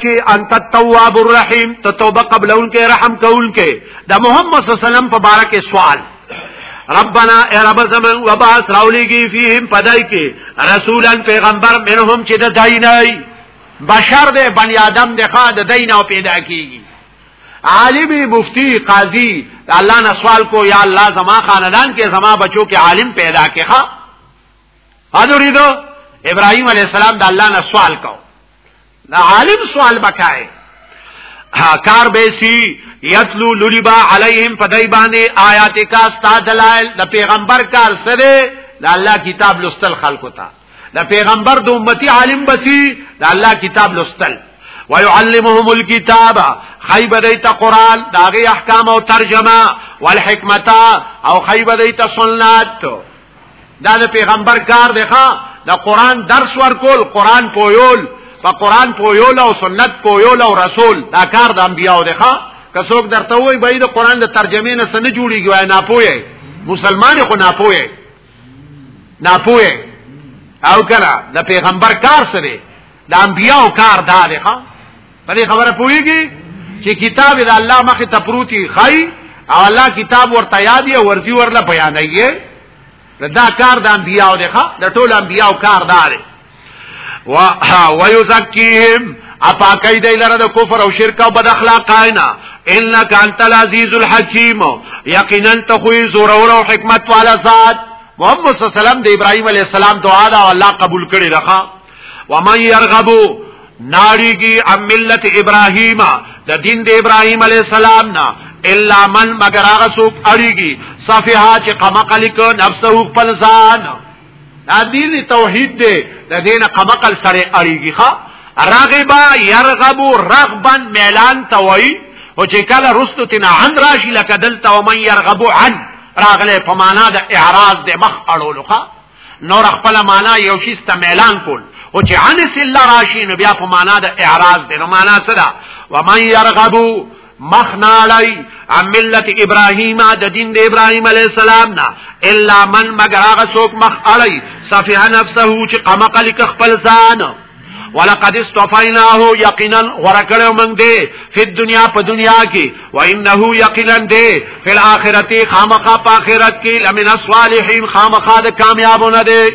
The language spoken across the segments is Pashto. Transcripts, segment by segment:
چې انت التواب الرحیم ته توبه قبل اون کې رحم کول کې د محمد صلی الله علیه وسلم په باره کې سوال ربنا اے رب زمن وبعث راولیگی فیهم پدائی کی رسولا پیغمبر منهم چی دا دینائی بشر دے بنی آدم دے خواه دا دینا پیدا کیگی عالم مفتی قاضی اللہ نسوال کو یا اللہ زما خاندان کے زما بچوں کے عالم پیدا کے خواه حضوری دو ابراهيم عليه السلام د الله نه سوال کو دا عالم سوال بکای کار بیسی یتلو لولیبا علیهم پدای باندې آیات کا ستا دلائل د پیغمبر کار سره د الله کتاب لستل خلقو ته د پیغمبر د امتی عالم بسی د الله کتاب لستل ويعلمهم الكتاب خیب دیتا قرآن داغی احکام او ترجمه والحکمتا او خیب دیتا سنت دا د پیغمبر کار دی ښا د قران درس ورکول قران پویول په قران پویول او سنت پویول او رسول دا کار د انبیانو دی ښا که څوک درته وای به د قران د ترجمه نه سن جوړیږي وای نه پوهه مسلمان خو نه پوهه نه پوهه او کړه د پیغمبر کار سره د انبیانو کار دا دی ښا په دې خبره پوهیږي چې کتاب د الله مخ ته پروتي خای او الله کتاب ورته یاد یې ورزي ورله بیانایي دا کار د انبیاء دی ښا د ټول انبیاء کار دار و ويزکیهم اپاکی دی لره د کفر او شرک او بد اخلاقاینا انک انت العزیز الحکیم یقینا ته خو زور او حکمت والا ذات محمد صلی الله علیه وسلم د ابراهیم علیه السلام دعا دا الله قبول کړي راخه ومن يرغبو ناریگی ام ملت ابراهیم د دین د ابراهیم علی السلام نه الا من مگر هغه څوک اړیږي صفها چې قمقل ک نفسه خپل ځان دا دین توحید دی د دین قمقل سره اړیږي ښا رغبا يرغب رغبا ميلان توي او چې کله رستو تنا عن راشي لکه دلته ومن يرغب عن راغله په معنا د اعراض د مخ اړولو ښا نور خپل معنا یو شي ست ميلان کول او چې انس الله راشي نو بیا په معنا د اعراض دی نو معنا څه ده و من يرغبو مخنالی عن ملت ابراهیم د دین د ابراهیم علی السلام نا الا من مگر هغه څوک مخ اړی صفه نفسه چې قمقل خپل ځان ولقد استفیناه یقینا ورکړو موږ دې په دنیا په دنیا کې و انه یقینا دې په آخرت خامخا په آخرت کې لمن الصالحین خامخا د کامیابونه دې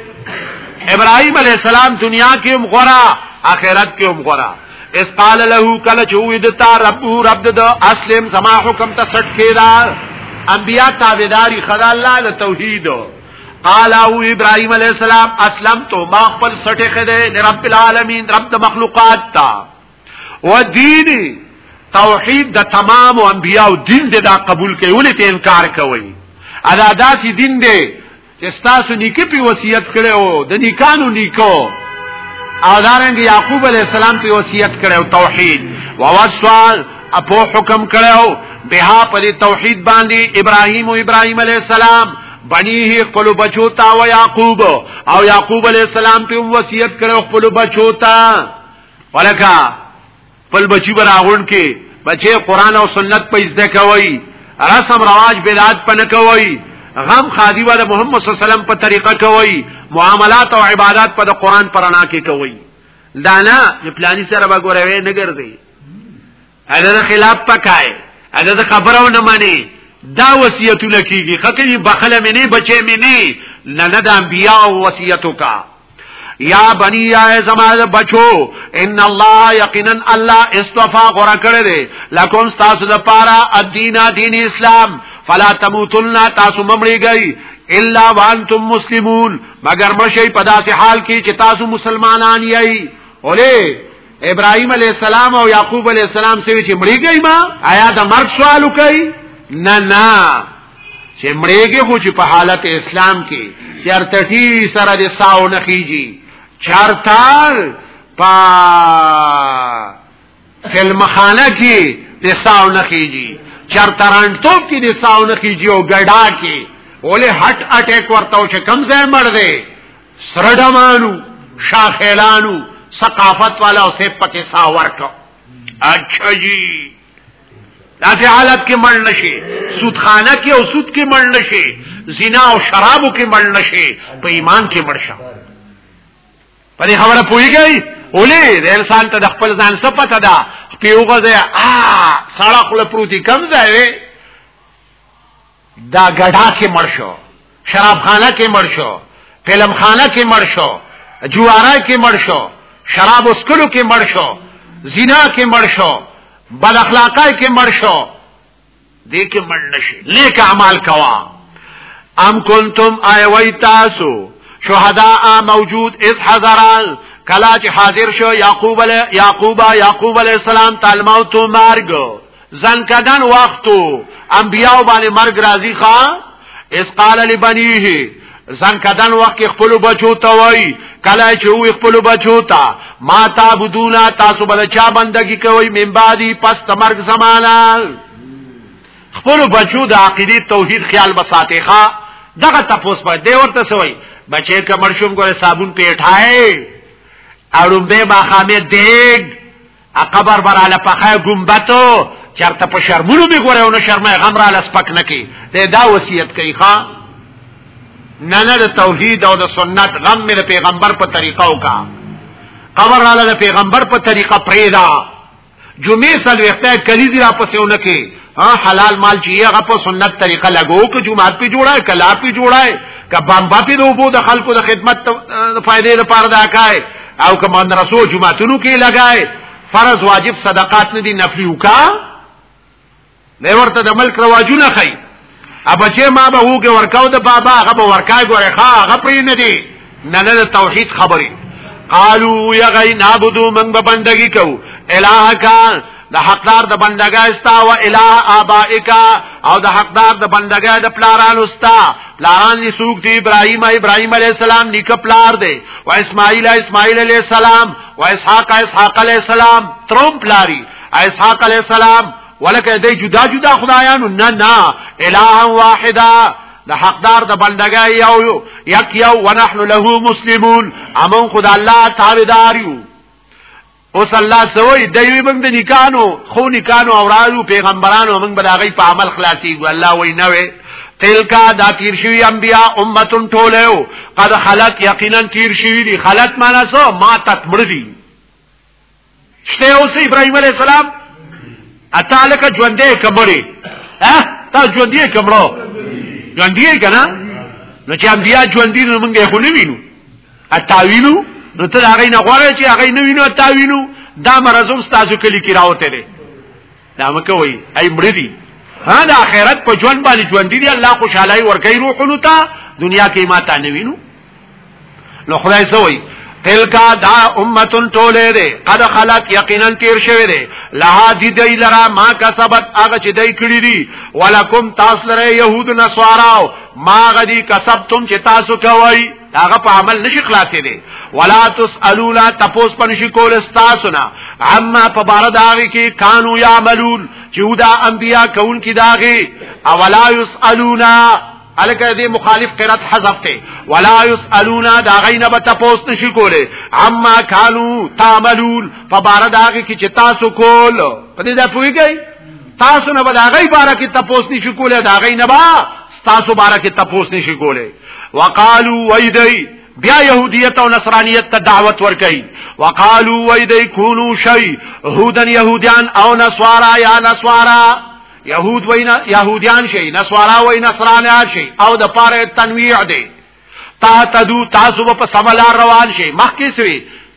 ابراهیم علی السلام دنیا کې هم غورا آخرت کې هم غورا اس قال له کله چې وې د تا رب رب د اسلم سما حکم ته سټ کېدا انبیا تابعداري خدای الله له توحید قال او ابراهيم عليه السلام اسلمت ما خپل سټه خده لرب العالمين رب د مخلوقات تا ودين توحید د تمام انبیاء او دین د دا قبول کوي ولې ته انکار کوي ادا داسې دین دی چې تاسو نیکه په وصیت کړي او د نیکانو نیکو او دارنګ یعقوب علی السلام په وصیت کړو توحید ووصال اپو حکم کړو بها پر توحید باندې ابراهیم او ابراهیم علی السلام بنیه خپل بچو تا و یعقوب او یعقوب علی السلام په وصیت کړو خپل بچو تا ولکا خپل بچی براغون کې بچي قران او سنت په زده کوي رسم رواج بدعت پنه کوي غم خادي ول محمد صلی الله علیه وسلم په طریقه کوي معاملات او عبادت په قران پرانا کې کوي دانا پلاني سره به ګوروي نه ګرځي اده خلاف پکای اده خبرو نه مانی دا وصیتونه کیږي خکې بخله مې نه بچې مې نه نه نه د انبیا وصیتو کا یا بنی یا زماده بچو ان الله یقینا الله استوفا غره کړی دی لکم تاسو د پاره ادینا دین اسلام فلا تموتن تاسو ممړی گئی الا وانتم مسلمون مگر مشي په داسې حال کې چې تاسو مسلمانان یی اوله ابراهيم عليه السلام او يعقوب عليه السلام سوي چې مړیږي ما آیا د مرګ سوال کوي نه نه چې مړیږي خو چې په حالت اسلام کې چرتټي سره د ساو نه کیږي چرتال پا فلم خانه کې د ساو نه کیږي چرترانټو کې د ساو نه کیږي او ګډا کې ولې هټ اٹیک ورته چې کم ځای مړ دی سره ډمانو شاخیلانو ثقافت والا او سیب پکې سا ورکو اچھا جی داسې حالت کې مړ نشي سودخانه کې او سود کې مړ نشي زنا او شرابو کې مړ نشي په ایمان کې مړ شه په دې خبره پوهیږئ ولې د انسان ته د خپل ځان څه پته ده پیوغه ده ا سړه خپل پروتي کم ځای دا ګډا کې مړ شو شراب خانه کې مړ شو فلم خانه کې مړ شو جوارا کې مړ شو شراب اسکلو کې مړ شو زنا کې مړ شو بد اخلاقای کې مړ شو دې کې مړ نشي نیک اعمال کوا ام کنتم ایوی تاسو شهداء موجود اس حضرال کلا چې حاضر شو یعقوب علی یعقوب یعقوب علی السلام تعالی موت مرګ زنکدن وختو انبیاء باندې مرګ راځي ښا اس قال لبنيه زنکدن وخت خپل بچو ته وای کله چې وي خپل بچو ته ما تعبدون تاسو بل چا بندگی کوي من بعدي پس تمرګ زمانہ خپل بچو د عقیده توحید خیال بساته ښا دغه تپوس په دی ورته سوی بچې کمر شوم ګوره صابون پیټای اړومبه ماخامه دیګ اقبر برا لپخه گنبتو چرته په شرمونو به ګوره او نه شرمه غم را لسپک نکی ته دا وصیت کوي ښا نه نه د توحید او د سنت غم مې پیغمبر په طریقه وکا قبر را لږه پیغمبر په طریقه پریدا جمعې سلوخته کلیزی را پسې ونکي ها حلال مال چې هغه په سنت طریقه لګو که جمعات په جوړای کلا په جوړای که بمبا په دوبو د خلکو د خدمت فائدې لپاره دا کای او که مدرسو جمعاتونو کې لګای فرض واجب صدقات نه دي نفلی وکا نه ورته د ملک رواجونه خي ابچه ما به هوګه ورکاو د بابا هغه به ورکای ګوره ښا هغه پرې نه دي نه نه توحید خبرې قالو یا غی نعبدو من به بندگی کو الہک د حقدار د بندګۍ ستا او الہ ابائک او د حقدار د بندګۍ د پلارانو ستا پلاران دي سوق دي ابراهيم ابراهيم عليه السلام نیک پلار دي او اسماعيل اسماعيل عليه السلام او اسحاق اسحاق عليه السلام تروم پلاري اسحاق عليه السلام ولکه دې جدا جدا خدایانو نه نه الہ واحده د حقدار د بندګا یو یو یک یو ونحن له مسلمون امون خدای الله تابعدار یو اوس الله سوی دوی موږ د نکانو خو نکانو اورادو پیغمبرانو موږ بلاغي په عمل خلاصي الله وای نه وي تلکا دا تیر شوی انبیاء امتون ټولیو قد خلق یقینا تیر شوی دی خلق مانا سو ما تکمردی شته اوس ابراهيم عليه السلام اتالک ژوندې کمړې ها تا ژوندې کمړو ژوندې کنا نو چې انبیا ژوندې نو موږ یې خو نه وینو اتاوینو نو ته هغه نه غواړې چې هغه نه وینو اتاوینو دا مرزم تاسو کلی کې راوته دي دا مکه وای ای مړ دي ها د اخرت په ژوند باندې ژوند دي الله خوشاله ورکړي روحونو ته دنیا کې ما ته نه وینو نو خدای سوئی تلکا دا امتن ټوله ده قد خلق یقینا تیر شوی ده لها دی دی لرا ما کسبت هغه چې دی کړی دي ولکم تاسو لره يهود نصاراو ما غدي کسبتم چې تاسو کوي داغه په عمل نشي خلاصې دي ولا تسالون تپوس پن شي کول استاسنا عما په بار داغي کې کانو يعملون چې ودا انبيا کون کې داغي اولا يسالون الکه دې مخالف قرات حذف ته ولا يسالون دا غینه به تاسو نشي کوله عما كانوا تعملون فبار دا هغه کې چې تاسو کول په دې دا پوي کوي تاسو نه به دا غي بار کې تاسو نشي کوله دا غینه به تاسو بارکه تپوس نشي کوله وقالو ویدی بیا يهودیت او نصرانیت ته دعوت ورکړي وقالو ویدی کونو شی هودن يهوديان او نصارا یا نصارا يهود وینا يهوديان شي نصارا وای نصرانیا شي او د پاره تنویع دی تا تدو تاسو په سملار روان شي مخکې سوي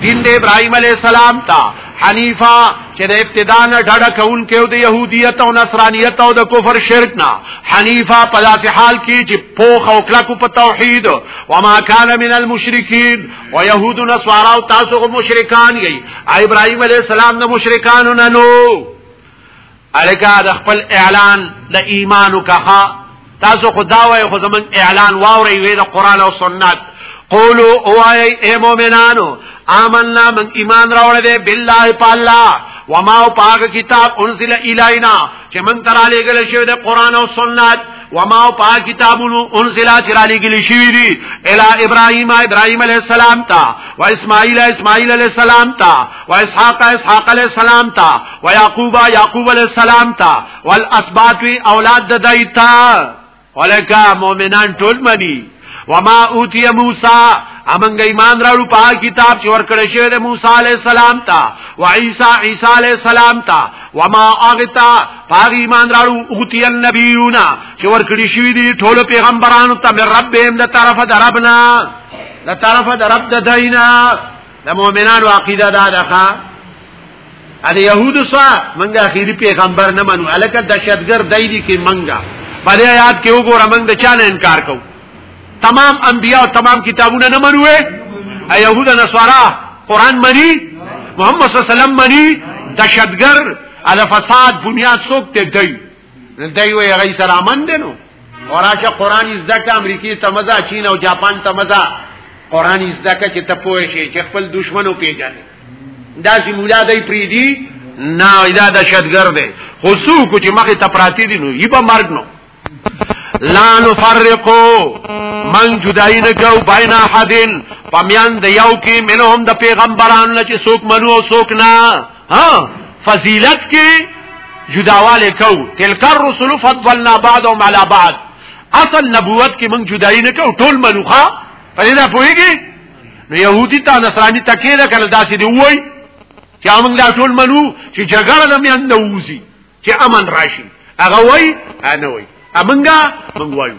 دین د ابراهیم علی السلام تا حنیفا چې د ابتدا نه ډډه کون کې او د يهودیت او نصرانیت او د کفر شرک نه حنیفا په داسې حال کې چې پوخ او کلکو په توحید او ما کان من المشرکین او يهود او نصارا او تاسو مشرکان یې ابراهیم علی السلام د مشرکانو نه نو الکا د خپل اعلان د ایمانو کها تاسو خدا وای خو زمون اعلان واوري وی د قران او سنت قولو اوای اے مومنانو آمنا من ایمان راوړ دې بالله پالا وما او پاک کتاب انزل الینا چې من تر علی ګل شوی د قران او سنت وما او پاک کتابونو انزل تر علی ګل شوی دی الی ابراهیم ابراهیم علی السلام تا و اسماعیل اسماعیل علی السلام تا و اسحاق اسحاق علیہ السلام تا و یعقوب یعقوب علیہ السلام تا والاسباط اولاد د دایتا ولکا مؤمنان ټول منی وما اوتی موسی امنګ ایمان راړو په کتاب چې ورکړی شوی د موسی علی السلام تا و عیسی عیسی علی السلام تا وما اغتا پاغ ایمان راړو اوتی النبیونا چې ورکړی شوی دی ټول پیغمبرانو ته رب هم د طرفه دربنا د طرفه درب د دینه د مؤمنانو عقیده دا ده ښا ال يهود سوا منګه اخیری پیغمبر نه منو الکه دشتګر دای دي کې منګه بلې یاد کې وګوره منګ د چا نه انکار کو تمام انبیا او تمام کتابونه نه منو اي يهود نصارا قران مني محمد صلی الله علیه وسلم مني دشتګر ال فساد بنیاد څوک ته دی دای وی هغه سره امن دي نو وراشه قران زده ک امریکای ته مزه چین او جاپان ته مزه قران زده ک چې ته پوه شې چې خپل دشمنو پیژنې دا چې مولا دای پری دی نه دا د شتګر دی خو څوک چې مخه ته پراتی دي نو یی به مرګ نو لا نفرقو من جدائی نکو بین احدین پمیان د یو کې منهم د پیغمبران چې څوک منو او څوک نه ها فضیلت کې جداواله کو تلک الرسل فضلنا بعضهم على بعض اصل نبوت کې موږ جدای نه کو ټول ملوخه په دې نه پوهیږي نو يهودي ته نصراني تکې نه کړل داسې دی وای چې موږ لا ټول منو چې جګړه نه میان نه وځي چې امن راشي هغه وای نه وای امنګا موږ وایو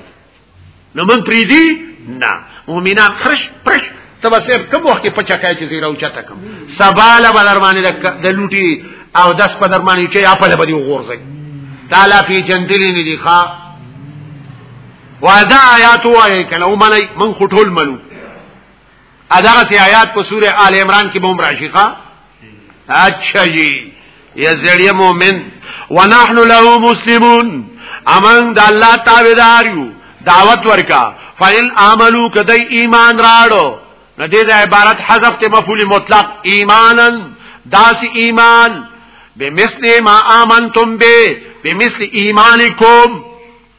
نو من پریدي نه مؤمنان خرش پرش تبا سیب کم وخت کې پچا کای چې زیرا اوچا تکم سباله بدر باندې د لوټي او داس په درمانې چې خپل به دی وغورځي تعالی فی جندلی نه دی ښا ودا آیات وای کله ومني من خټول ملو اداغه سی آیات په سوره آل عمران کې بوم راشي ښا اچھا جی یا زړی مومن ونحن له مسلمون امن د الله تابعدار یو دعوت ورکا فإن عملو کدی ایمان راړو نو دې د عبارت حذف ته مفعول مطلق ایمانا داس ایمان بمثل ما آمنتم به بمثل ایمانکم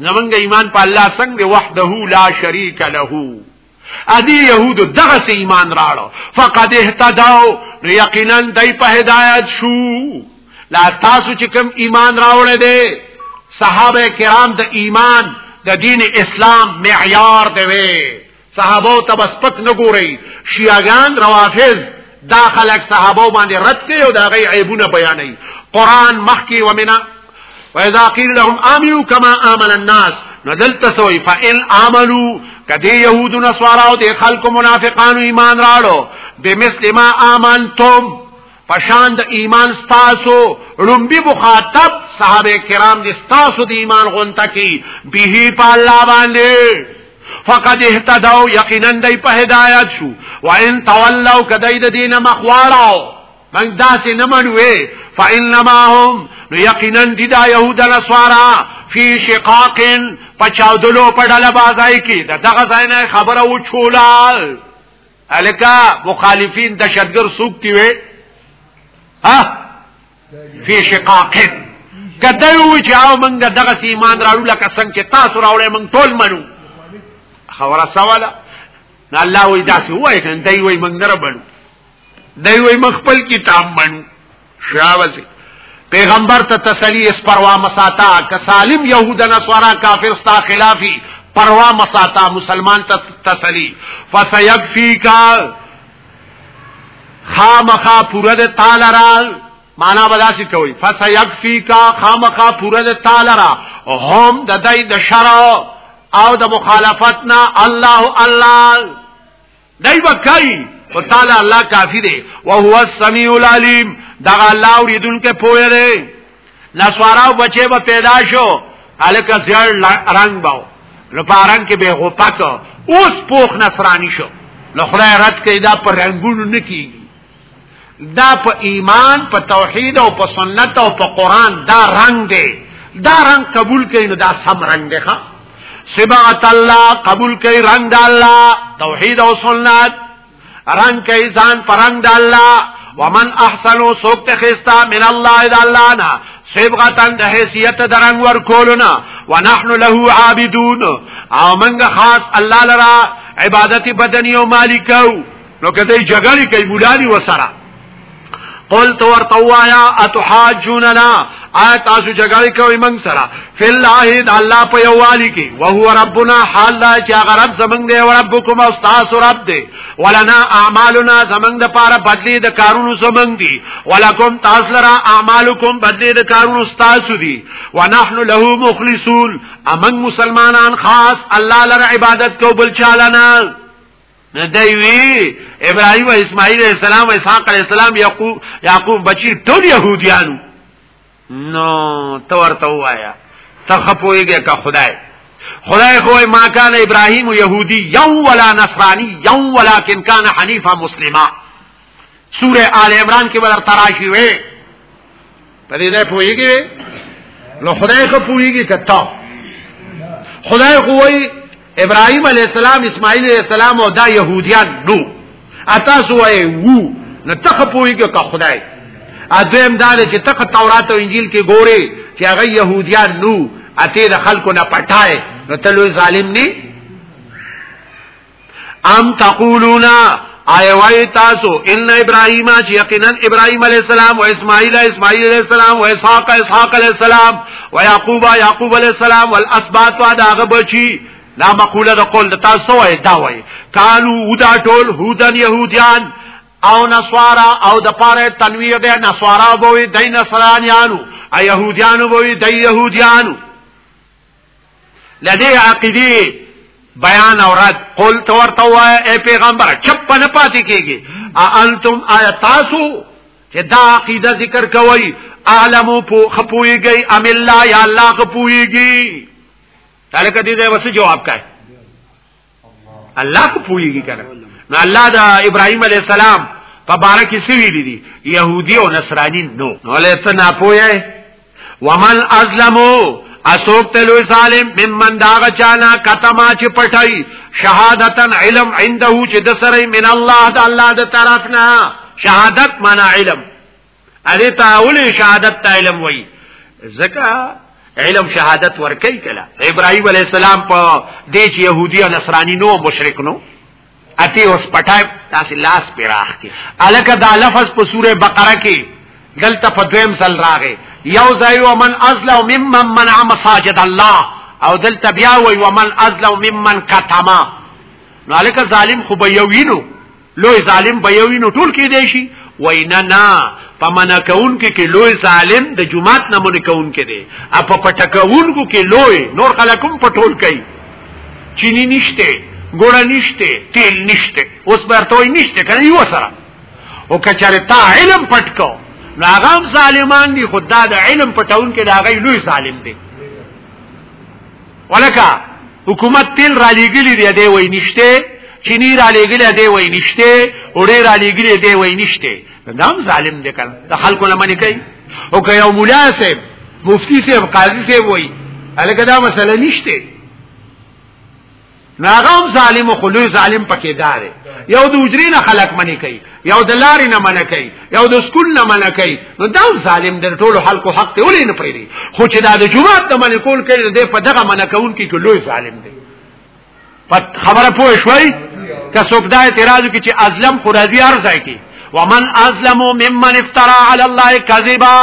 زمونږ ایمان په الله څنګه وحده لا شریک له ادي يهود دغه سي ایمان راړو فقد اهتدوا یقینا دای په هدایت شو لا تاسو چې کوم ایمان راوړل دي صحابه کرام د ایمان د دین اسلام معیار دی صحابه ته بس پک نه ګوري شیعاګان روافض دا خلک صحابه باندې رد کوي او دا غي عیبونه بیانوي قران مخکي ومنا واذا قيل لهم امنوا كما امن الناس ندلت سوي فان عملوا کدی يهود نصارا او د خلق منافقان ایمان راړو بمثل ما امنتم پشان د ایمان ستاسو لومبي مخاطب صحابه کرام د ستاسو د ایمان غونټه کی به په الله باندې فقد اهتدوا یقینا دی په هدایت شو وان تولوا کدی د دین مخواړو من داسې نه منوي فانما هم نو یقینا دی دا يهود نصارا فی شقاق پچاودلو په ډله بازای کې د دغه ځای نه خبره و چولا الکا مخالفین دشتګر سوکتی وي ها فی شقاق کدی وی چې او موږ دغه ایمان راړو لکه څنګه چې تاسو راوړې موږ ټول منو خبره سواله نه الله وی داسې وای کنه دی وی موږ نه ربلو دی وی موږ خپل کتاب منو شاوځي پیغمبر ته تسلی اس پروا مساتا ک سالم یهود نصارا کافر ستا خلافی پروا مساتا مسلمان ته تسلی فسیکفیکا خامخا پوره د تعالی را معنا بداسي کوي فسيكفيك خامخا پوره د تعالی را هم د دای د شر او د مخالفتنا الله الله دای وکای او تعالی الله کافی دی او هو السميع العليم دا الله اوریدونکو پوهه دی نسواراو بچه با پیدا شو الکه زیړ رنگ باو نو په رنگ کې به غوپک اوس پوخ نصرانی شو نو خدای رد کړي دا په رنگونو نه کیږي دا په ایمان په توحید او په سنت او په قران دا رنگ دی دا رنگ قبول کړي نو دا سم رنگ دی ښا سبحان الله قبول کړي رنگ الله توحید او سنت رنگ کئی زان پرنگ دا اللہ ومن احسنو سوک تخستا من اللہ دا اللہ نا صبغتا دا حیثیت درنگ ورکولنا ونحن له عابدون او منگ خاص اللہ لرا عبادت بدنی و مالکو نو کدی جگلی کئی بولانی و سرا قلت ورتوایا اتحاجوننا آیا تاسو جګړه کوي موږ سره فلله د الله په یووالي کې او هو ربنا حال لا چې هغه رب زمنګ دی او ربکم او تاسو رب دی ولنا اعمالنا زمنګ د پاره بدلی د کارونو زمنګ دی ولکم تاسو لرا اعمالکم بدلی د کارونو تاسو دی ونحن له مخلصون امن مسلمانان خاص الله لره عبادت کو بل چالانه نه دی وی ابراهيم او اسماعيل عليه السلام او اسحاق عليه السلام يعقوب يعقوب بچي ټول يهوديانو نو تو ورته وایا ته خپويږي کا خدای خدای خو ما کان ابراهيم يهودي يو ولا نصراني يو ولكن كان حنيفا مسلما سوره آل عمران کې بدر تراشي وي په دې ځای پويږي نو خدای خو پويږي کته خدای خو وي ابراهيم عليه السلام اسماعيل عليه السلام او دا يهوديان نو اتاسو وي وو نو تخ پويږي که خدای اځم دا چې تخ تورات او انجیل کې ګوري چې هغه يهوديان نو اته د خلکو نه پټای نو تلوي ظالم نه ام تقولون آیا وای تاسو ان ابراهیم چې یقینا ابراهیم علی السلام او اسماعیل اسماعیل علی السلام او اسحاق اسحاق علی السلام او یعقوب یعقوب علی السلام والاسباط او داغه بچی دا مقوله د قول د تاسو وای دا وای کانو ودا ټول هودن يهوديان او نصارا او د پاره تنویه ده نصارا بوي دین نصرانیانو ا يهوديانو بوي د يهوديانو لدی عقیدی بیان او رد قول تو ورته وای اے پیغمبر چپ نه پاتې کیږي انتم تاسو چې دا عقیده ذکر کوي اعلمو پو خپويږي ام الله یا الله خپويږي تلکه دې وسه جواب کوي الله کو پویږي کنه نو الله دا ابراهيم عليه السلام په باره کې څه ویلي دي يهودي او نصراني نو ولې ته نه پوهه ومن ازلمو اسوک تلو ظالم ممن داغ چانا کتما چی پټای شهادتا علم عنده چی دسره من الله دا الله دا طرفنا شهادت منا علم اړې تاول شهادت ته علم وای زکه علم شهادت ورکي کله ابراهيم عليه السلام په دې چې يهودي او نصراني نو مشرک نو اتی اوس پټای تاسو لاس پیراخ کی الکه دا لفظ په سوره بقره کې دلته په دویم سل راغی یو ځای ومن ازلم ممن منع مساجد الله او دلته بیا وی ومن ازلم ممن کتما نو الکه ظالم خو به یوینو لوی ظالم به یو نو ټول کې دی شي وینا نه پمنه کون کې کې لوی ظالم د جمعات نه مونږ کون کې دی اپ پټکون کو کې لوی نور خلکم پټول کوي چینی نشته ګوړه نشته تیل نشته اوس برته نشته کنه یو سره او کچاره تا علم پټکو ناغام ظالمان دي خدای د علم پټون کې دا غي لوی ظالم دي ولکه حکومت تیل را لېګلی دی دی وای نشته چینی را لېګلی دی وای نشته وړې را لېګلی دی وای نشته دا هم ظالم دی کنه د خلکو لمنې کوي او که یو مولا صاحب مفتی صاحب قاضي صاحب وای الکه دا مسله نشته ناغم ظالم خو لوی ظالم پکې داري یو د اجري نه خلق منی کوي یو د لارې نه منی کوي یو د سکول نه منی کوي نو دا ظالم د ټولو خلکو حق ته ولې نه پریدي خو چې دا د جماعت د منی کول کوي د په دغه منی کول کې لوی ظالم دی په خبره پوه شوي که څوک دا اعتراض کوي چې ازلم خو راضي ارزای کی ومن ازلم ممن افترا علی الله کذبا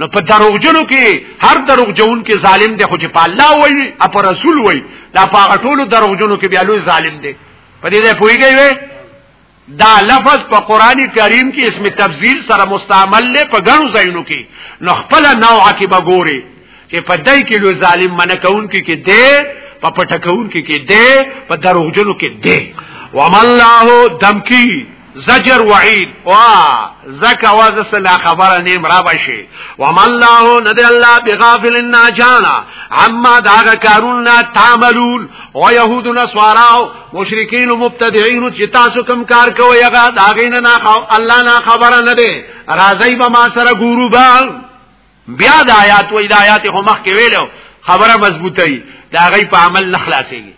نو په دروغجنو کې هر دروغجون کې ظالم دی خو چې په الله وایي او په رسول وایي دا په غټولو دروغجنو کې بیا لوی ظالم دی په دې ځای پوهیږي وي دا لفظ په قران کریم کې اسم تفضیل سره مستعمل دی په ګڼو ځایونو کې نو خپل نوع کې بګوري چې په دای کې لوی ظالم منکون کې کې دی په پټکون کې کې دی په دروغجنو کې دی ومن الله دمکی زجر وعید وا زکا واز سلا خبر نیم را بشی وما الله ندی الله بغافل ناجانا عما داغ کارون نا تعملون او یهود نسواراو مشرکین و مبتدعین چی تاسو کم کار کوئی اغا داغین نا الله نا خبر ندی رازی با ما سر گورو با بیا دا آیات و دا آیات خو مخ کې ویلو خبره مضبوطه وي دا غي په عمل نخلاصيږي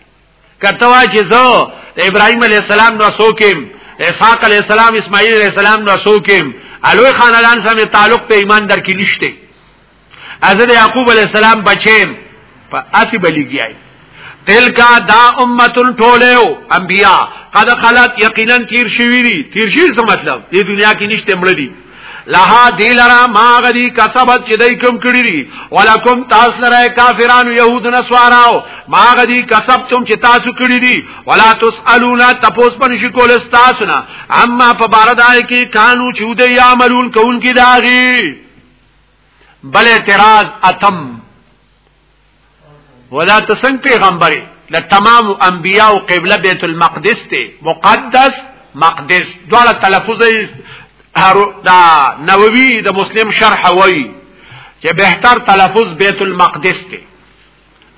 کته وای چې زه ابراهيم عليه السلام نو سوکم اسحاق عليه السلام اسماعيل عليه السلام نو سوکم الوی خاندان سره تعلق په ایمان در کې نشته حضرت یعقوب علیہ السلام بچیم په اسی بلیګیای تلکا دا امتن ټولیو انبیاء قد خلت یقینا تیر شوی دي تیر شوی څه مطلب دې دنیا کې نشته مړ دي لها دی لرا ما غدی کسبت چې دای کوم کړی دي ولکم تاسو لرا کافرانو يهود نسواراو ما غدی کسبتم چې تاسو کړی دي ولا تسالون تپوس پن شي کول تاسو نه اما په بار دای کې قانون چې ودی عملون کون کې داغي بل اعتراض اتم ودا ته څنګه پیغمبري له تمام انبیا او قبله بیت المقدس ته مقدس مقدس دواړه تلفظ دا نووي د مسلم شرح وای چې بهتر تلفظ بیت المقدس ته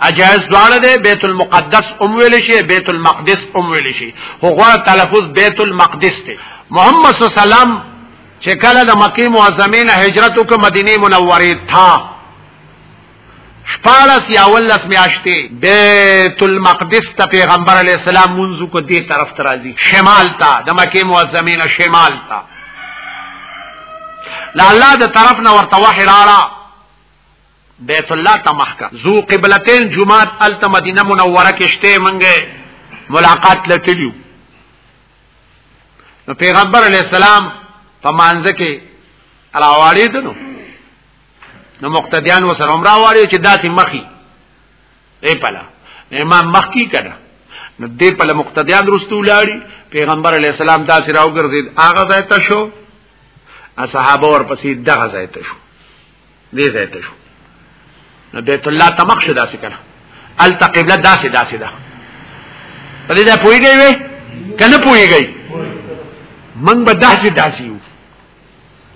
اجاز دواړه ده بیت المقدس ام ویل شي بیت المقدس ام ویل شي خو غواړه تلفظ بیت المقدس ته محمد صلی الله علیه وسلم چې کله د مکه معظمه نه هجرت وکړه مدینه منوره ته شپارس یا ولس میاشتې بیت المقدس ته پیغمبر علی السلام منځو کو دې طرف ته راځي شمال ته د مکه معظمه نه شمال ته لا الله د طرف نه ورته وحی راړه بیت الله ته مخکا زو قبلتین جمعات الت مدینه منوره کې شته منګه ملاقات لټلیو نو پیغمبر علی السلام په مانځ کې راوړې دنو نو مقتدیان وسره عمره واري چې داسې مخي ای پلا امام مخکی کړه نو دې په مقتدیان رستو لاړي پیغمبر علی السلام داسې راوګرځید هغه ځای ته شو اصحاب اور پسې دغه ځای ته شو دې ځای ته شو نو بیت الله تمخ شو داسې کړه ال تقبله داسې داسې ده په دې ځای پويږي وې کنه پويږي من به داسې داسې یو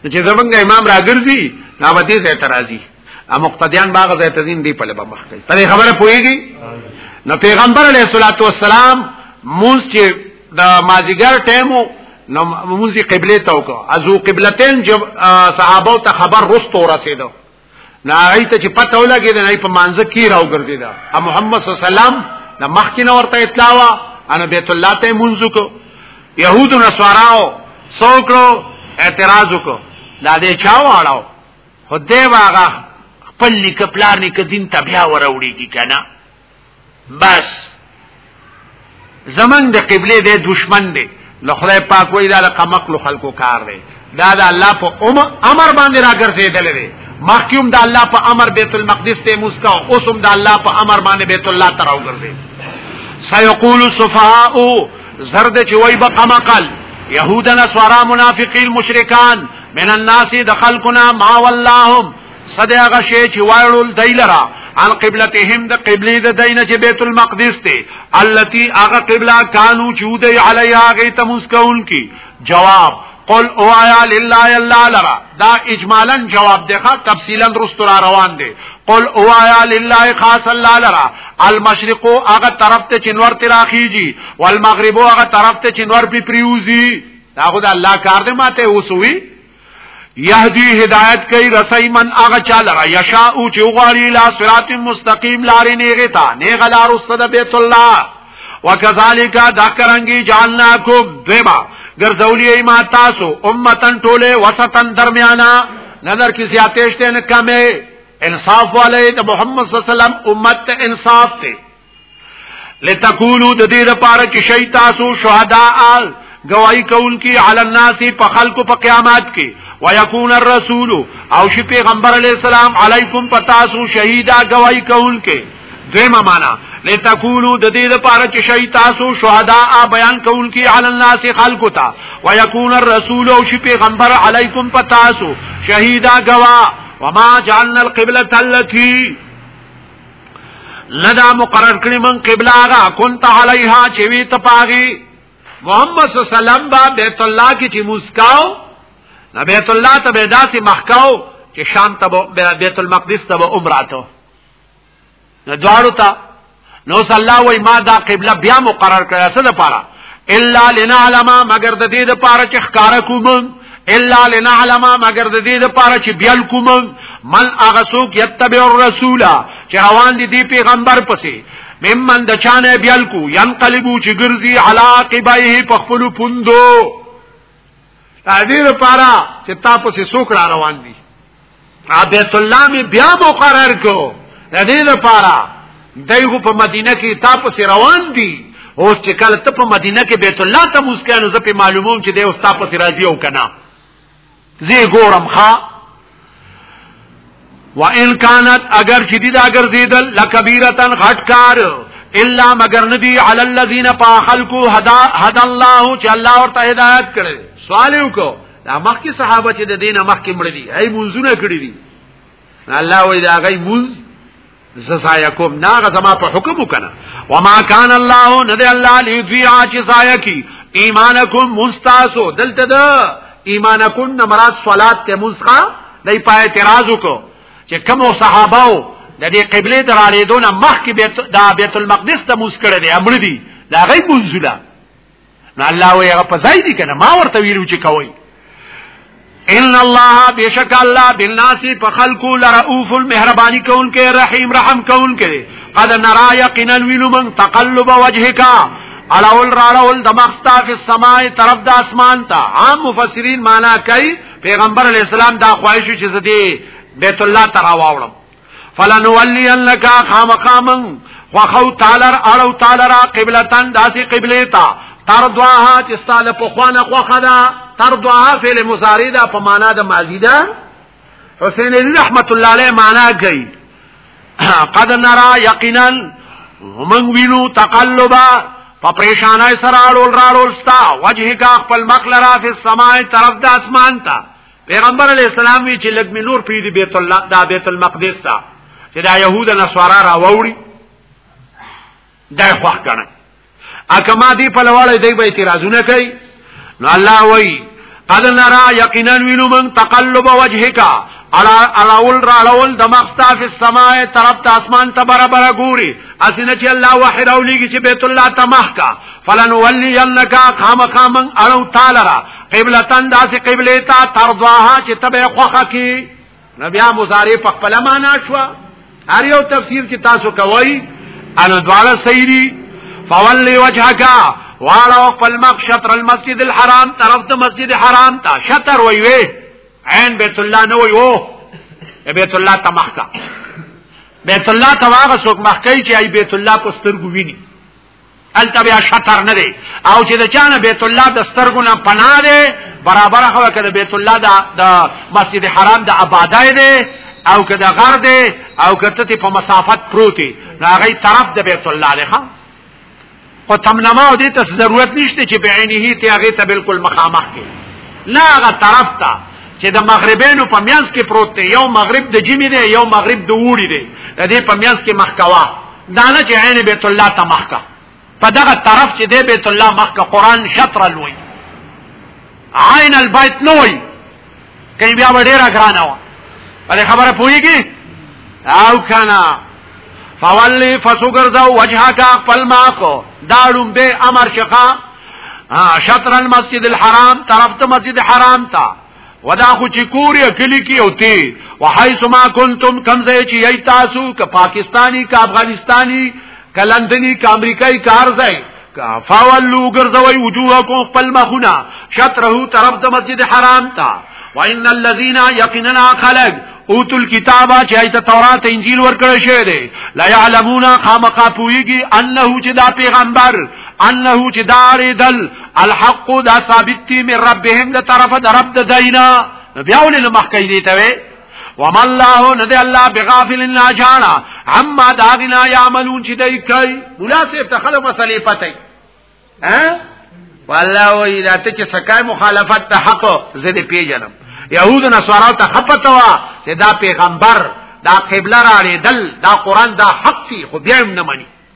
چې زمونږ امام راګرځي نو به دې ځای ته راځي ا مقتدیان باغ ځای ته دین دی په لبه مخ کوي په خبره پويږي نو پیغمبر علیه الصلاۃ والسلام مونږ چې د مازیګر ټیمو نو مونږ قبله ته وکړو ازو قبلتین جب صحابه ته خبر رستو رسیدو نه هغه ته چې پته ولګي دا نه په مانځ کې راو ګرځي دا ا محمد صلی الله علیه وسلم د مخ کې نور ته اطلاع وا ان بیت الله ته منځ کو يهود او نصاراو څوکړو اعتراض وکړو دا دې چا واړو هدی واغه خپل لیک پلان کې دین تبیا وروړي کی کنه بس زمنګ د قبله د دشمن دی نو خدای پاک وایي دا قمقل خلکو کار دی دا د الله په امر باندې راګرځیدل دی مخکوم د الله په امر بیت المقدس ته مسکا اوس هم د الله په امر باندې بیت الله ته راوګرځي سيقول السفهاء زرد چې وای به قمقل يهودنا سوارا منافقين مشرکان من الناس دخلقنا ما واللهم صد هغه شی چې وایړول دی لرا ان قبلتهم د قبله د دینه چې بیت المقدس ته التي هغه قبله کانو چې دی علیها غی تمسکون کی جواب قل او آیا لله الا لرا دا اجمالا جواب دیخه تفصیلا درست را روان دی قل او آیا لله خاص الله لرا المشرق هغه طرف ته چنور تراخیږي والمغرب هغه طرف ته چنور پی پریوزی دا خو د الله کار دی ماته وسوي یهدی هدایت کوي رسای من هغه چاله را یشاء چې غواړي لا صراط مستقیم لارې نیغه تا نیغه لار واستد بیت الله وکذالک دکرنګي جعلناکم دما ګرځولې ما تاسو امتن ټوله وسطن درمیانا نظر کی زیاتېشته نه کمه انصاف والے د محمد صلی الله علیه وسلم امت ته انصاف ته لتکونو د دې لپاره چې شي تاسو شهداء گواہی کون کی علی الناس په خلق په قیامت کې ويكون الرسول او شي پیغمبر علی السلام علیکم پتاسو شهیدا گواہی کون کې دیمه معنا لتکونو د دې لپاره چې شي تاسو شهدا بیان کول کی علی الناس خلق تا ويكون الرسول او شي پیغمبر علیکم پتاسو شهیدا گوا وما جعلنا القبلة التي لدا مقرر کړی من قبله هغه كنت عليها چې وی تپاغي محمد صلی الله علیه وسلم با بیت الله کې چې مسکاو نو بیت الله ته به داسې مخکاو چې شام ته بیت المقدس ته عمره ته نو دواړو ته نو صلی الله و ما دا قبله بیا مقرر کړه څه لپاره الا لنعلم مگر د دې د پاره چې ښکارا کوم الا لنعلم مگر د دې د پاره چې بیل کوم من هغه څوک یتبع الرسول چې روان دي دی پیغمبر پسې ممن د چانه بیل کو ينقلبو چې ګرځي علاقبه په خپل پوندو دې لپاره چې تاسو څوک را روان دي بیت الله می بیا مقرر کو د دې لپاره دایو په مدینه کې تاسو روان دي او چې کله ته په مدینه کې بیت الله ته مسکانو زه په معلوموم چې دی او تاسو راځي او کنه زی ګورم ښا وان كانت اگر چې دي دا اگر زیدل لکبیرتن غټکار الا مگر ندی علی الذین فخلقوا هدا هدا الله چې الله ورته هدایت کړي سوال وکړو دا مخکې صحابه چې د دینه مخکې مړ دي هي منځونه کړی دي الله وی دا غي منځ زسایا کوم ناغه زما په حکم وکنه وما کان الله ندی الله لیضیع چې زایا کی ایمانکم مستاسو دلته دا ایمانکم نمرات صلات ته مسخه دای په اعتراض وکړو چې کوم صحابه د دې قبله درالې دونه مخکې دا بیت المقدس ته مسکړه دي امر دي دا غي منځله نو الله وی هغه په ځای دی کنه ما ورته ویلو چې کوي ان الله بشک الله بالناس فخلق لرؤوف المهرباني كون کې رحيم رحم كون کې قد نرى يقينا ويلو من تقلب وجهك على اول راول دمختا في السماء طرف د اسمان ته عام مفسرين معنا کوي پیغمبر علی السلام دا خواهش چې زدي بیت الله ترا واوړم فلنولی انک خامقامن وخو تعالی اړو تعالی را قبلتن داسې قبله تا تر دعاها چې ستاله په خوانه خوخه ده تر دعاها فعل مضارع ده په معنا د ماضی ده حسین علی رحمت الله علیه معنا کوي قد نرا یقینا ومن وینو تقلبا په پریشانای سره اړول راړول ستا وجه کا خپل مخ لرا فی السماء طرف د اسمان ته پیغمبر علی السلام وی چې لګ می نور پیری بیت الله دا بیت المقدس تا چې دا يهود نصارا را ووري دا خوښ کنه اکما دی په لواله دی به اعتراضونه کوي نو الله وی قد نرا یقینا وینو من تقلب وجهک الاول را الاول د مخستا فی السماء طرف ته اسمان ته برابر ګوري اسینه چې الله واحد اولیږي چې بیت الله تمخکا فلن ولی ینکا خامخامن اړو تعالی قبلتن داسې قبله تا ترضاها چې تبه خوخه کی نو بیا مضارع په خپل معنا شو هر یو تفسیر چې تاسو کوی ان دواړه صحیح دي فولی وجهک واړو خپل مخ شطر المسجد الحرام طرف ته مسجد حرام ته شطر وی وی عین بیت الله نه وی وو بیت الله ته مخکا بیت الله ته واغه څوک مخکې چې ای بیت الله کو سترګو ویني الته بیا شطر نه دی او چې د چانه بیت الله د سترګو نه پناه دی برابر خو کده بیت الله د د مسجد حرام د آبادای دی او کده غر دی او کته ته په مسافت پروتي راغی طرف د بیت الله دی ها او تمنما دې ته ضرورت نشته چې بعینه ته هغه ته بالکل مخامخ کې لا هغه طرف ته چې د مغربینو په میانس کې پروت دی یو مغرب د جمی دی یو مغرب د وړي دی د دې په میانس کې مخکوا دا نه چې عین بیت الله ته مخکا په دغه طرف چې دی بیت الله مخکا قران شطر لوی عین البیت نوې کین بیا ډیره ګرانه و په خبره پوهیږي او کنه فولی فسوګرځو وجهک خپل ماخ دا لومبه امر شقا شطر المسجد الحرام طرف ته مسجد حرام تا ودا خو چې کور کلی کې اوتی وحيث ما کنتم کمزه چې یی تاسو ک پاکستانی ک افغانستانی ک لندنی ک امریکای کار ځای فاولو ګرځوي وجوهکم خپل مخونه شطره طرف د مسجد حرام ته وان الذين يقيننا خلق اوتل کتابا چې ایت تورات انجیل ورکړی شوی دی لا يعلمون خامقا پویږي انه چې دا پیغمبر انه چې دار دل الحق دا ثابت من ربهم د طرف د رب د دینه بیا ولې مخکې دی ته وما الله ندی الله بغافل لا جانا عما داغنا يعملون چې دای کوي مولا صاحب ته خلک مسلې پته ها والله وی دا ته چې سکای مخالفت ته حق زده پیژنم يهود نصارا ته خپته وا چې دا پیغمبر دا قبله را لري دل دا قران دا حق دی خو بیا هم نه مني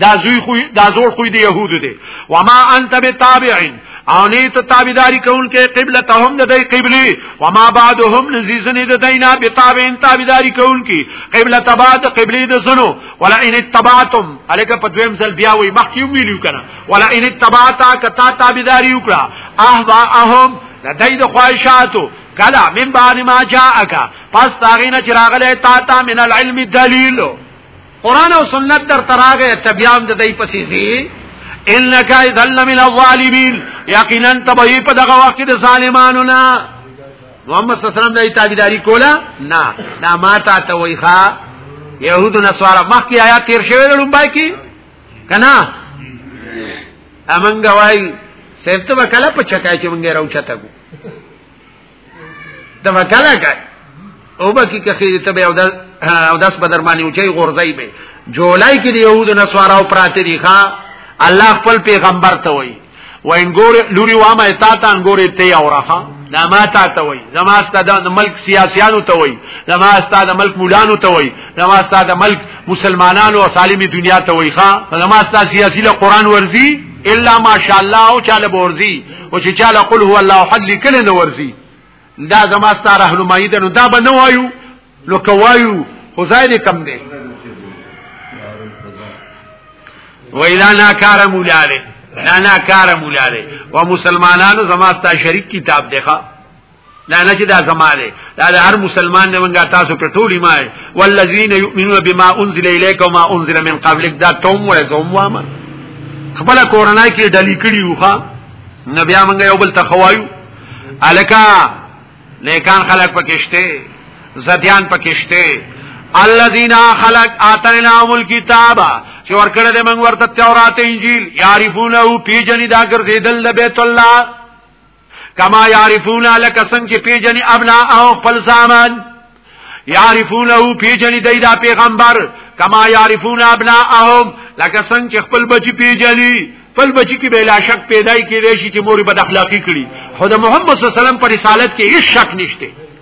دا زوی خو دا زور خو دی يهودو دی وما انت بتابعين او نه ته تابعداري کوونکې قبلتهم د دې قبلي وما بعدهم نزيزن د دینه بتابعين تابعداري کوونکې قبله تباد قبلي د زنو ولا ان اتبعتم الک په دویم ځل بیا وي مخکې ویلو کنه ولا ان اتبعتا کتا تابعداري وکړه اهواهم لدی د خواهشاتو کلا من بعد ما جاءک پس تاغینه چراغله تا تا من العلم دلیل قران او سنت در تراغه تبيان د دې پسې زی انک اذا من الظالمین یقینا تبعی په دغه وخت د ظالمانو نه محمد صلی الله علیه وسلم د تابعداري کوله نه دا ما تا ته وای ښا يهود نصارا مخکې آیات تیر شوی لړم بای کی کنا امنګ وای سپته وکړه په چکای چې مونږه راوچته کو دغه کله کوي او بکی کخیر تبه او داس او داس بدرمانی او چي غورځي به جولای کې دی یو د نسوارا او پراته دی ښا الله خپل پیغمبر ته وای و انګور لوري و ما تا تا انګور ته اورخه دا ما تا ته وای زما استاد د ملک سیاسيانو ته وای زما استاد د ملک مولانو ته وای زما استاد د ملک مسلمانانو او سالمي دنیا ته وای ښا زما استاد سیاسي له قران ورزي الا ماشاءالله او چاله ورزي او چې چاله قل هو الله احد لیکل نه ورزي دا زما ستاره رهنمایي ده نو دا به نه وایو نو کوایو خو ځای دې کم دی ویلا ناکار مولاله لا ناکار مولاله و مسلمانانو زما ستا شریک کتاب دی ښا دا نه چې دا زما دی دا د هر مسلمان نه منګه تاسو په ټول ایمان والذین یؤمنون بما انزل الیک وما انزل من قبلک دا توم وای زوم وامه خپل کورنا کې ډلی کړي وخا نبی امنګ یو بل تخوایو الکا نیکان خلق پکشته زدیان پکشته الذين خلق اتيناهم الكتاب چې ورکړه دې موږ ورته تورات انجیل یعرفونه او پیجن دا ګرځیدل د بیت الله کما یعرفون لک څنګه پیجنې ابنا او خپل سامان یعرفونه پیجنې دای دا پیغمبر کما یعرفون ابنا اهم لک څنګه خپل بچی پیجنې خپل بچی کې بلا شک پیدای کې دی چې مور بد اخلاقی کړي خدای محمد صلی الله علیه وسلم پر رسالت کې هیڅ شک نشته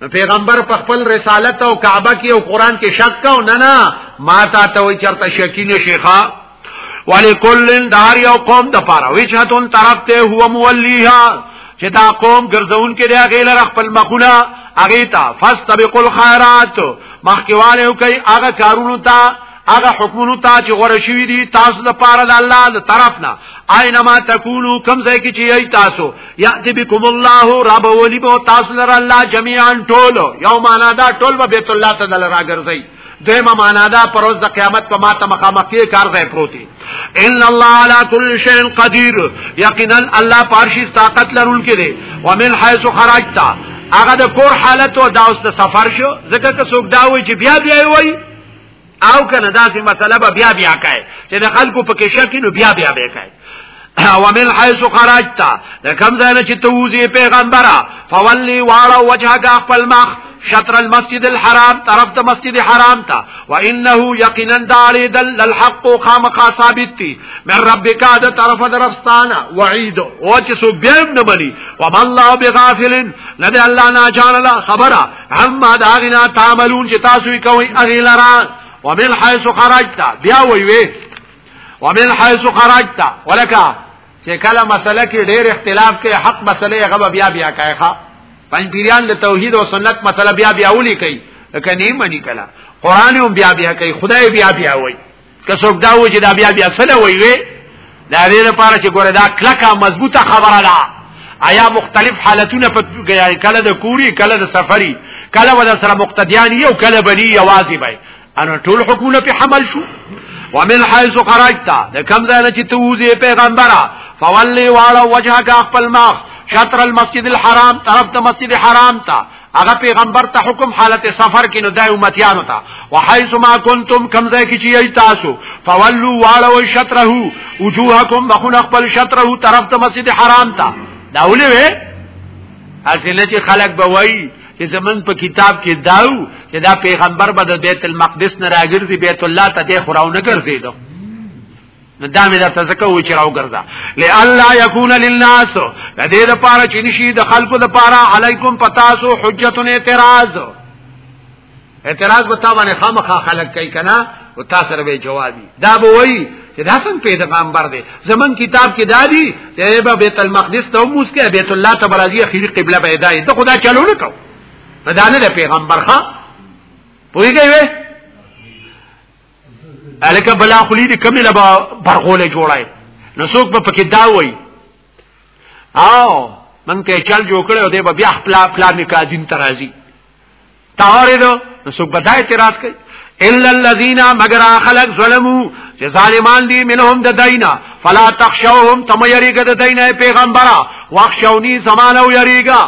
نو پیغمبر په خپل رسالت او کعبه کې او قران کې شک کاو نه نه ما تا ته وی چرته شکی نه شیخا ولکل دار یو قوم د پاره وجهتون طرف ته هو مولیها چې دا قوم ګرځون کې دی غیل خپل مخونه اغه تا فاستبقوا الخيرات مخکیواله کوي هغه کارونو ته هغه حکمونو ته چې غوړه شوی دي تاسو د پاره د الله د طرف نه اينما تکونو کم ځای کې چې یی تاسو یاتی بكم الله رب ولي به تاسو لره الله جميعا ټول یو معنا دا ټول به بیت الله ته دل راګرځي دیمه معنا دا پروز د قیامت په ماته مخامخې کار ځای پروتي ان الله على كل شيء قدير یقینا الله پارشي طاقت لرونکي دي ومن حيث خرجت هغه د کور حالت او داوس د سفر شو ځکه که څوک دا وایي چې بیا بیا وایي او کنه داسې مسله به بیا بیا کوي چې د خلکو په کې شک نو بیا بیا به کوي ومن حيث خرجت د کوم ځای نه چې ته وځې پیغمبره فولي واړه وجهك خپل مخ شطر المسجد الحرام طرف د مسجد حرام تا وانه یقینا دالی دل الحق خامخا ثابت تی من ربک د طرف درفستانا وعید او چې سو بیم نه بلی وما الله بغافل لدی الله نه جان الله خبره عما داغنا تعملون چې تاسو یې کوي اغه لرا ومن حيث خرجت بیا وی وی ومن حيث خرجت ولکه چې کله مسله کې ډېر اختلاف کې حق مسله غو بیا بیا کوي ښا پنځپیران د توحید او سنت مسله بیا بیا ولي کوي لکه نه مني کله قران هم بیا بیا کوي خدای بیا بیا وایي که څوک دا و چې دا بیا بیا سره وي وي دا دې لپاره چې ګوره دا کلکه مضبوطه خبره ده آیا مختلف حالتونه په کله د کوری کله د سفری کله ودا سره مقتدیان یو کله بنی یوازې بای انا ټول حکومت په حمل شو ومن حيث خرجت د کم ځای نه چې ته وځې پیغمبره فولي واړه وجهك خپل مخ شطر المسجد الحرام طرف د مسجد حرام ته هغه پیغمبر ته حکم حالت سفر کې نو د امتیانو ته وحيث ما كنتم کم ځای کې چې تاسو فولوا واړو شطره وجوهکم بخون خپل شطره طرف ته مسجد حرام ته دا ولې وې اصله چې خلک به وایي چې زمون په کتاب کې داو چې دا پیغمبر به د بیت المقدس نه راګرځي بیت الله ته د خراونه ګرځي دو نو دا مې درته ځکه وی چې راوګرځه لالا یکون للناس د دې لپاره چې نشي د خلکو لپاره علیکم پتاسو حجت اعتراض اعتراض به تا باندې خامخا خلک کوي کنه او تاسو سره به جوابي دا به وایي چې دا څنګه پیغمبر دی زمون کتاب کې دادی چې به بیت المقدس ته موس کې بیت الله ته برازي اخیری قبله به ادای ته خدا چلو نه کو دا نه پیغمبر ښا پوهیږئ الکه بلا خلی دې کمی لبا برغولې جوړای نو څوک په پکې دا وای او من ته چل جوړ کړو دې بیا خپل خپل نکاح دین ترازی تاوره دو نو څوک بدای اعتراض کوي الا الذين مگر خلق ظلمو چې ظالمان دي منهم د دینا فلا تخشوهم تم یریګه د دینا پیغمبره واخشونی زمانه یریګه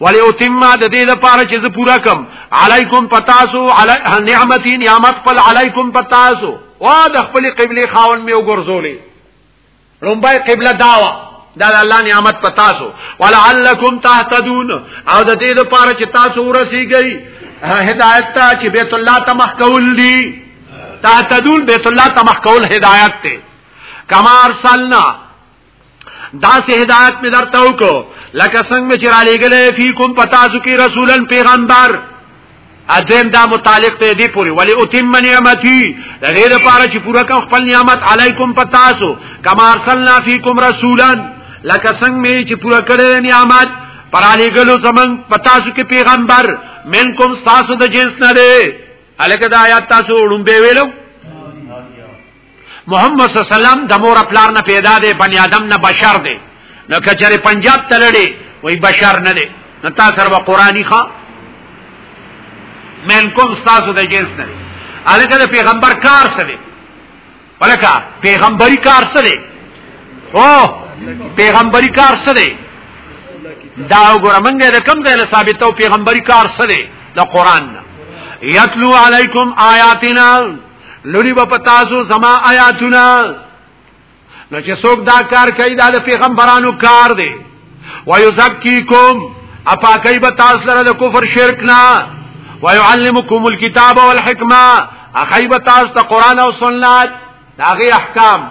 ولی اتم د دې لپاره چې زه پورا کم علیکم پتاسو علی نعمتي نعمت خپل علیکم پتاسو وا د خپل قبله خاون می وګرځولې لومبای قبله داوا دا د الله نعمت پتاسو ولعلکم تهتدون او د دې لپاره چې تاسو ورسیږئ هدایت ته چې بیت الله ته مخ کول دي تهتدون بیت الله ته مخ کول هدایت ته کما ارسلنا دا سه هدایت می درته وکړو لکه څنګه چې را لېګلې فیکم پتا سو کې رسولن پیغمبر اذن دا متعلق ته دی پوری ولی اتم نعمتي د دې لپاره چې پورا کوم خپل نعمت علیکم پتا سو کما ارسلنا فیکم رسولن لکه څنګه چې پورا کړې نعمت پر علی ګلو زمون پتا سو کې پیغمبر منکم تاسو د جنس نه دی الکه دا آیات تاسو وړم به ویلو محمد صلی الله علیه وسلم د مور پلار نه پیدا دی بنی آدم نه بشر دی نو کچره پنجاب تلړي وای بشر نه دی نو تاسو سره قرآنی ښا من کوم تاسو د جنس نه الګا د پیغمبر کار سره ولکه پیغمبري کار سره او پیغمبري کار سره دا وګوره مونږ د کوم ځای له ثابتو پیغمبري کار سره د قران نه یتلو علیکم آیاتنا لوري به پتاسو زما آیاتونه نو چې څوک دا کار کوي دا د پیغمبرانو کار دی ويزکیکم اپاکی به تاسو لره د کفر شرک نه ويعلمکم الكتاب والحکمه اخیب تاسو ته قران او سنت داغه احکام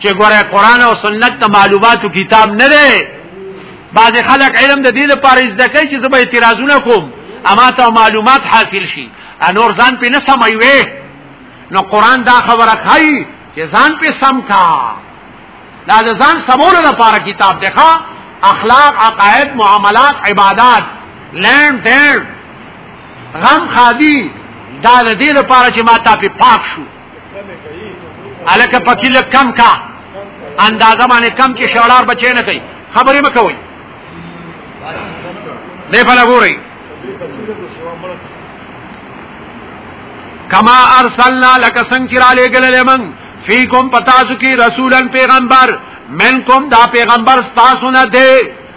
چې ګوره قران او سنت د معلوماتو کتاب نه دی بعض خلک علم د دې لپاره زده کوي چې زبې اعتراضونه کوم اما ته معلومات حاصل شي انور ځان په نه سموي نو قران دا خبره کوي چې ځان په سم کا دا ځان سمولو لپاره کتاب دی ښا اخلاق عقاید معاملات عبادات لین دین غم خادی دا د دې لپاره چې ما ته په پاک شو الکه پکې لږ کم کا اندازه باندې کم کې شړار بچی نه کوي خبرې مکوئ دی په لګوري کما ارسلنا لك سنچر علی گلل من فیکم پتاسو کی رسولن پیغمبر منکم دا پیغمبر ستاسو نه دی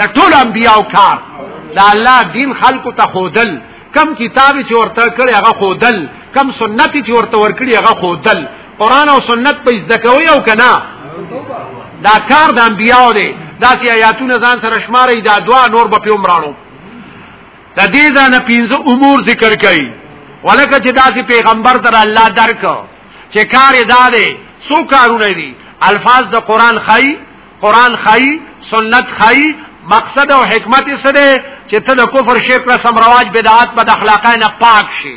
د ټول انبیاو کار د الله دین خلکو ته خودل کم کتاب چې ورته کړی هغه خودل کم سنت چې ورته ورکړي هغه خودل قران او سنت په زده کوي او کنه دا کار د انبیاو دی دا چې آیاتونه ځان سره شمارې دا دعا نور به پیوم رانو د دې ځان پنځه امور ذکر کړي ولکه چې دا چې پیغمبر تر الله درک چې کار یې دا دی سو کارونه دي الفاظ د قران خای قران خای سنت خای مقصد او حکمت یې سره چې ته د کفر شرک را سم رواج بدعات بد اخلاقای نه پاک شي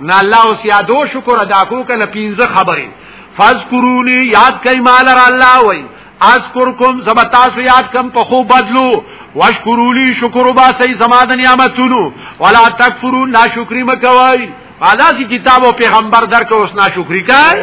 نه الله اوس یادو شکر ادا کو کنه پینځه خبرې فذكروني یاد کای مال را الله وای اذکرکم زبتاسو یاد کم په خو بدلو واشکرو لی شکر با سی زما د نعمتونو ولا تکفرو ناشکری مکوای فاذا سی کتاب او پیغمبر درک اوس ناشکری کوي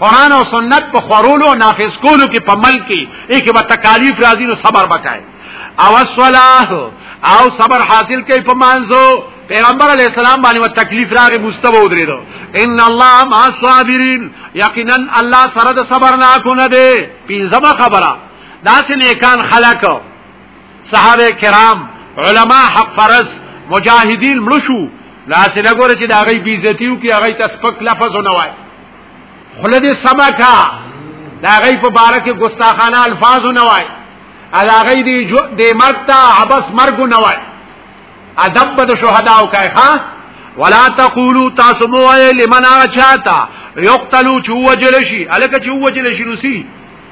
قران او سنت په خورولو نافذ کولو کې په مل کې یې به تکالیف راځي نو صبر وکړي او الصلاه او صبر حاصل کوي په مانزو پیغمبر علی السلام باندې و تکلیف راغی مستوه ودریدو ان الله مع الصابرین یقینا الله سره د صبر نه کو نه دی پینځمه خبره داسې نیکان خلق صحابه کرام علما حق فرض مجاهدین ملشو لا سنګور چې دا غي بیزتیو کې هغه تسپک لفظ نه وای خله دې سما کا دا غي په باره کې ګستاخانه الفاظ نه وای ادا غي دې جو دې مرګ ته عبس مرګ نه وای ادب بد شهدا او کای ها ولا تقولوا تاسو مو لمن اچاتا یقتلوا چوجل شي الکه چوجل شي نو سي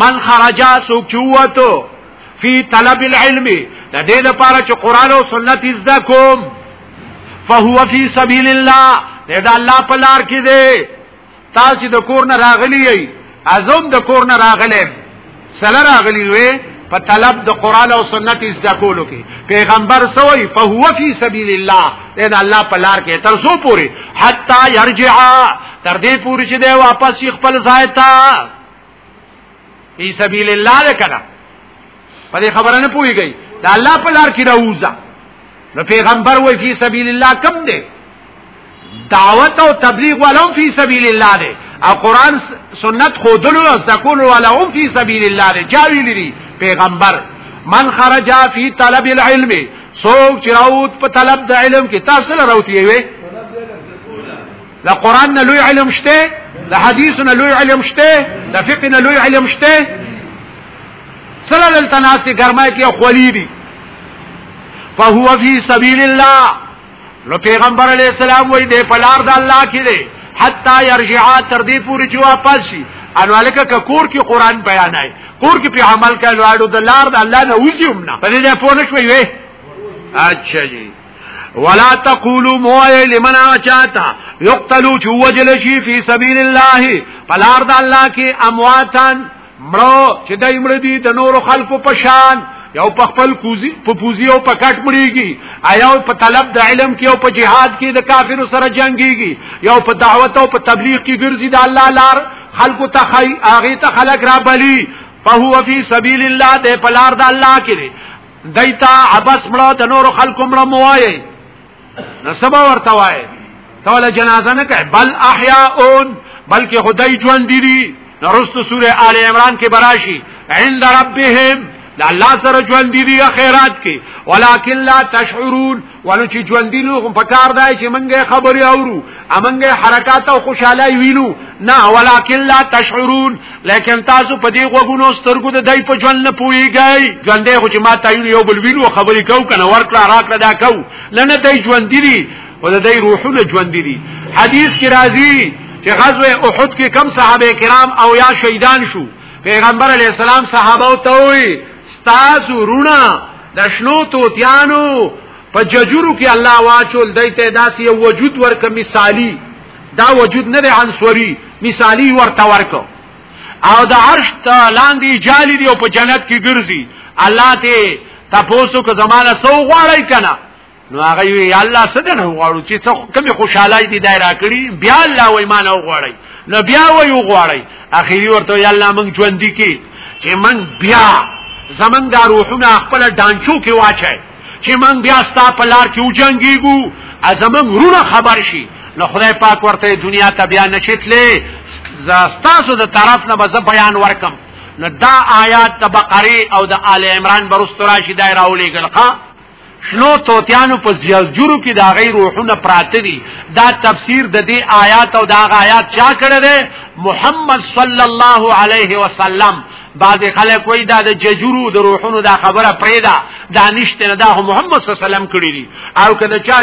من خرجا سوک چووتو فی طلب العلم د دې لپاره چې قران او سنت زده کوم فهو فی سبیل الله دا الله په لار کې دی تاسو د کور نه راغلی یی ازم د کور نه راغلی سره راغلی وی په طلب د قران او سنت زده کولو کې پیغمبر سوی فهو فی سبیل الله دا الله په لار کې تر سو پوری حتا یرجع تر دې پوری چې دی واپس خپل ځای ته فی سبیل الله ده کنه په دې خبره نه پوهیږي دا الله په لار کې راوځه نو پیغمبر وای فی سبیل الله کم دی دعوت او تبلیغ ولهم فی سبیل الله دی او قران سنت خودل او زکول ولهم فی سبیل الله دی جاوی لري پیغمبر من خرج فی طلب العلم سوق چراوت په طلب د علم کې تاسو لراوتی وي د قران نه لوی علم شته د حدیث نه لوی علم شته د فقه نه لوی علم شته سره دلته ناسي ګرمای کې خولي دي فهو فی سبیل الله نو پیغمبر علی السلام وای دی په لار د الله کې دی حتا یرجع تر دې پوری چې واپس شي انوالک ک کور کې قران بیانای کور کې په عمل کې لاړو د لار د الله نه وځي هم نه په دې نه پوه نه شوي وې اچھا جی ولا تقولوا موي لمن اچاتا يقتلوا جوجل شي في سبيل الله فلار د الله کې امواتن مړو چې دای مړ دي د نور خلکو پشان یو په خپل کوزي په پوزي او په کټ مړیږي ایاو په طلب د علم کې او په جهاد کې د کافرو سره جنگيږي یو په دعوت او په تبلیغ کې ګرځي د الله لار خلکو ته خی اغه ته خلق را بلی فهو فی سبیل الله د پلار د الله کې دایتا عباس مړه د نور خلکو مړه موایي نو سبا ورته وایي توله جنازه نه کوي بل احیاءون بلکې خدای ژوند دي نرست سوره آل عمران کې براشي عند ربهم لا الله سره ژوند دي اخرات کې ولکن لا تشعرون ولو چې ژوندۍ نو په کار دی چې منګه خبرې اورو امنګه حرکت او خوشاله وینو نه ولکن لا تشعرون لیکن تاسو په دې غوګونو سترګو د دای په ژوند نه پويږئ ژوندې خو چې ما تایو یو بل وینو خبرې کو کنه ورکړه راکړه دا کو لنه دای ژوندۍ دي او د دای روحونه ژوندۍ دي حدیث کې راځي چې غزوه احد کې کم صحابه کرام او یا شهیدان شو پیغمبر علی السلام صحابه ته وي تاسو رونه د شنو توتیانو په ججورو کې الله واچول دای ته داسې یو وجود ورک مثالی دا وجود نه دی عنصری مثالی ورته ورکو او د عرش ته لاندې جالی دی او په جنت کې ګرځي الله ته تاسو که زمانہ سو غواړی کنه نو هغه وی یا الله سدنه غواړو چې څه کمی خوشاله دي دای راکړي بیا الله وای ما نه غواړي نو بیا وای غواړي اخیری ورته یا الله موږ ژوند دي کې چې موږ بیا زمنګ دا روحونه خپل ډانچو کې واچي چې موږ بیا ستا په لار کې وجنګيګو ازمن رونه خبر شي نو خدای پاک ورته دنیا ته بیا نشیتلې زاستاسو د طرف نه بز بیان ورکم نو دا آیات د بقره او د آل عمران برسترا شي دایره اولې ګلقه شنو توتیانو په زیازجورو کې دا غي روحونه پراته دي دا تفسیر د دې آیات او دا آیات چا کړی دی محمد صلی الله علیه وسلم بعض خلک وای دا د ججورو د روحونو دا خبره پرېدا دا نشته نه دا محمد صلی الله علیه وسلم کړی دي او کله چا